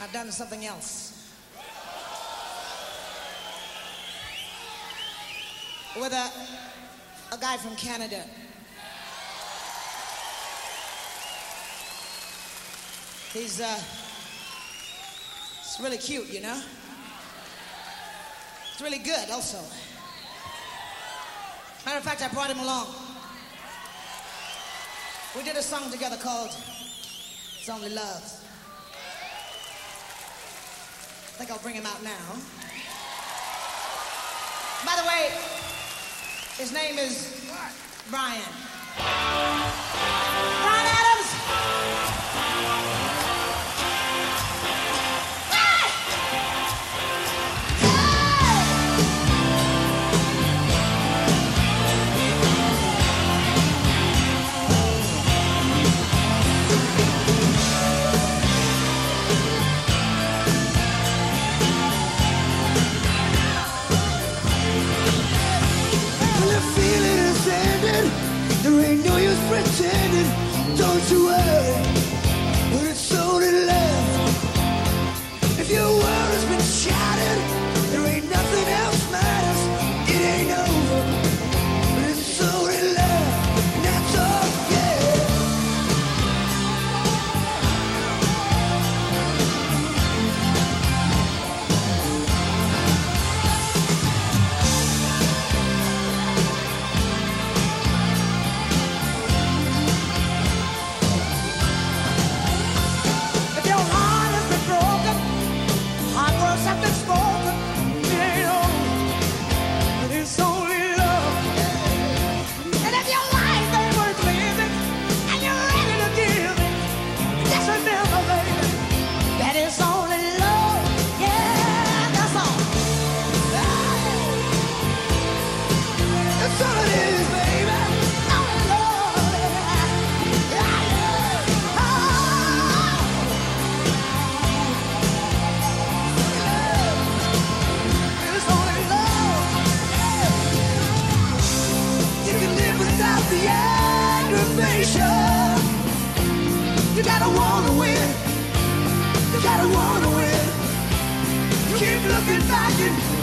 I've done something else. With a, a guy from Canada. He's, uh, it's really cute, you know? It's really good, also. Matter of fact, I brought him along. We did a song together called It's Only Love. I think I'll bring him out now. By the way, his name is Bryan. To sanctuary. motivation. You gotta wanna win. You gotta wanna win. You keep looking back and